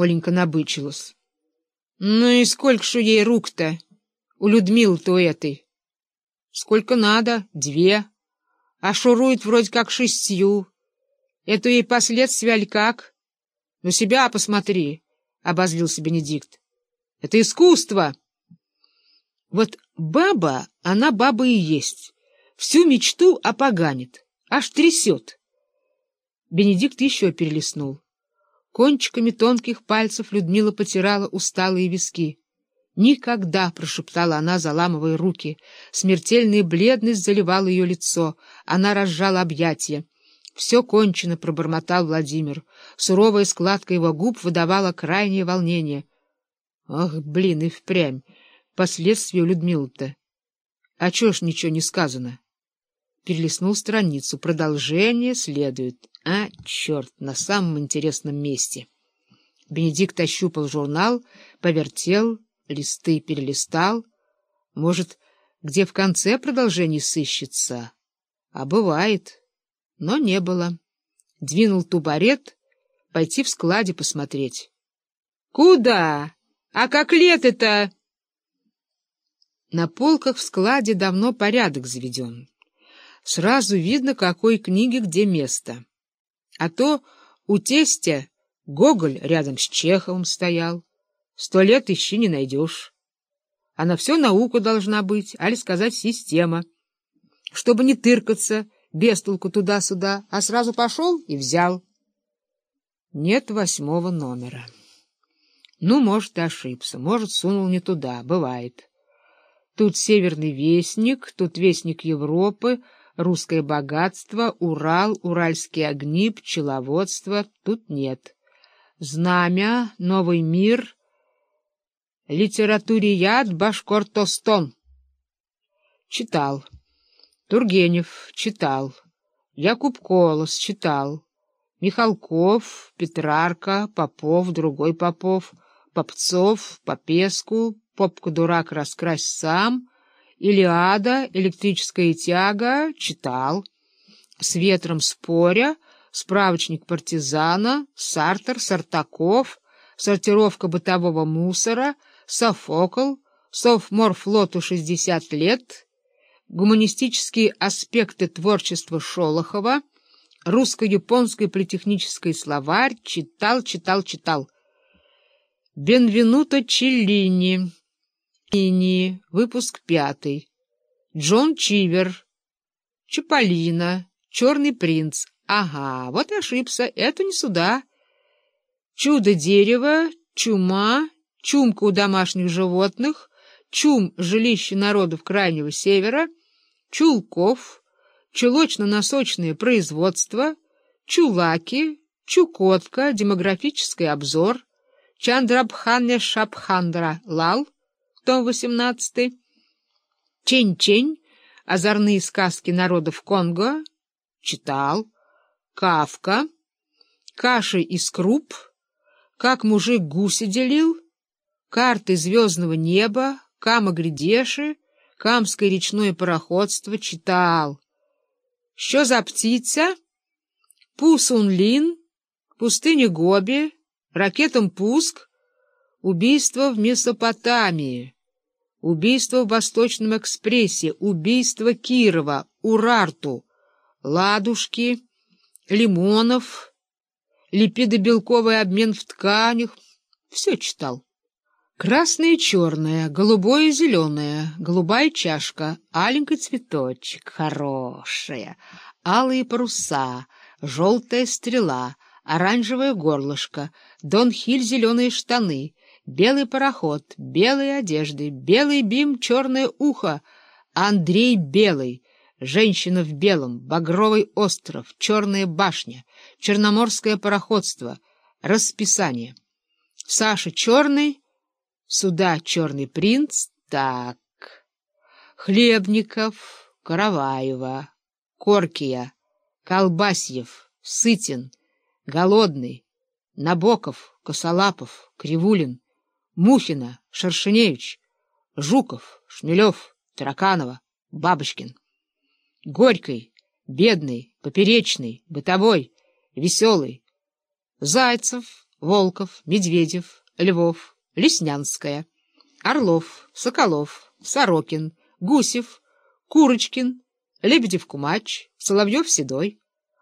Оленька набычилась. Ну и сколько ж ей рук-то? У Людмилы-то этой. Сколько надо? Две. А шурует вроде как шестью. Это ей последствия аль как? Ну себя посмотри, — обозлился Бенедикт. Это искусство. Вот баба, она баба и есть. Всю мечту опоганит, аж трясет. Бенедикт еще перелистнул. Кончиками тонких пальцев Людмила потирала усталые виски. «Никогда!» — прошептала она, заламывая руки. Смертельная бледность заливала ее лицо. Она разжала объятия. «Все кончено», — пробормотал Владимир. Суровая складка его губ выдавала крайнее волнение. «Ах, блин, и впрямь! Последствия у Людмилы-то! А чего ж ничего не сказано?» Перелистнул страницу. Продолжение следует. А, черт, на самом интересном месте. Бенедикт ощупал журнал, повертел, листы перелистал. Может, где в конце продолжение сыщется? А бывает. Но не было. Двинул тубарет, пойти в складе посмотреть. — Куда? А как лето-то? На полках в складе давно порядок заведен. Сразу видно, какой книге где место. А то у тестя Гоголь рядом с Чеховым стоял. Сто лет ищи не найдешь. А на все наука должна быть, али сказать система. Чтобы не тыркаться, без толку туда-сюда, а сразу пошел и взял. Нет восьмого номера. Ну, может, и ошибся, может, сунул не туда, бывает. Тут Северный Вестник, тут Вестник Европы, русское богатство, Урал, уральские огни, пчеловодство тут нет. Знамя, новый мир, литературият Башкортостон. Читал. Тургенев читал. Якуб Колос читал. Михалков, Петрарка, Попов, другой Попов, Попцов, Попеску, Попка-дурак раскрась сам — Илиада, электрическая тяга, читал. С ветром споря, справочник партизана, Сартер, Сартаков, сортировка бытового мусора, Софокл, Совморфлоту 60 лет, гуманистические аспекты творчества Шолохова, русско-японский политехнический словарь, читал, читал, читал. Бенвенуто Челлини Ини, выпуск пятый. Джон Чивер. Чаполина. Черный принц. Ага, вот и ошибся. Это не сюда. Чудо дерева, чума, чумка у домашних животных, чум жилище народов Крайнего Севера, чулков, чулочно-носочное производство, чулаки, чукотка, демографический обзор, Чандрабхане Шапхандра Лал — том 18. Чень-чень. Озорные сказки народов Конго. Читал. Кавка. Каши из круп. Как мужик гуси делил. Карты звездного неба. Кама-грядеши. Камское речное пароходство. Читал. Что за птица? Пусунлин. Пустыня Гоби. Ракетом пуск. Убийство в Месопотамии, убийство в Восточном экспрессе, убийство Кирова, Урарту, Ладушки, Лимонов, липидобелковый обмен в тканях. Все читал. Красное и черное, голубое и зеленое, голубая чашка, аленький цветочек, хорошая, алые паруса, желтая стрела, оранжевое горлышко, Дон Хиль зеленые штаны — Белый пароход, белые одежды, белый бим, черное ухо. Андрей Белый, женщина в белом, багровый остров, черная башня, черноморское пароходство, расписание. Саша Черный, сюда Черный принц, так. Хлебников, Караваева, Коркия, Колбасьев, Сытин, Голодный, Набоков, Косолапов, Кривулин, Мухина, Шершеневич, Жуков, Шмелев, Тараканова, Бабочкин. Горький, бедный, поперечный, бытовой, веселый. Зайцев, Волков, Медведев, Львов, Леснянская, Орлов, Соколов, Сорокин, Гусев, Курочкин, Лебедев-Кумач, Соловьев-Седой.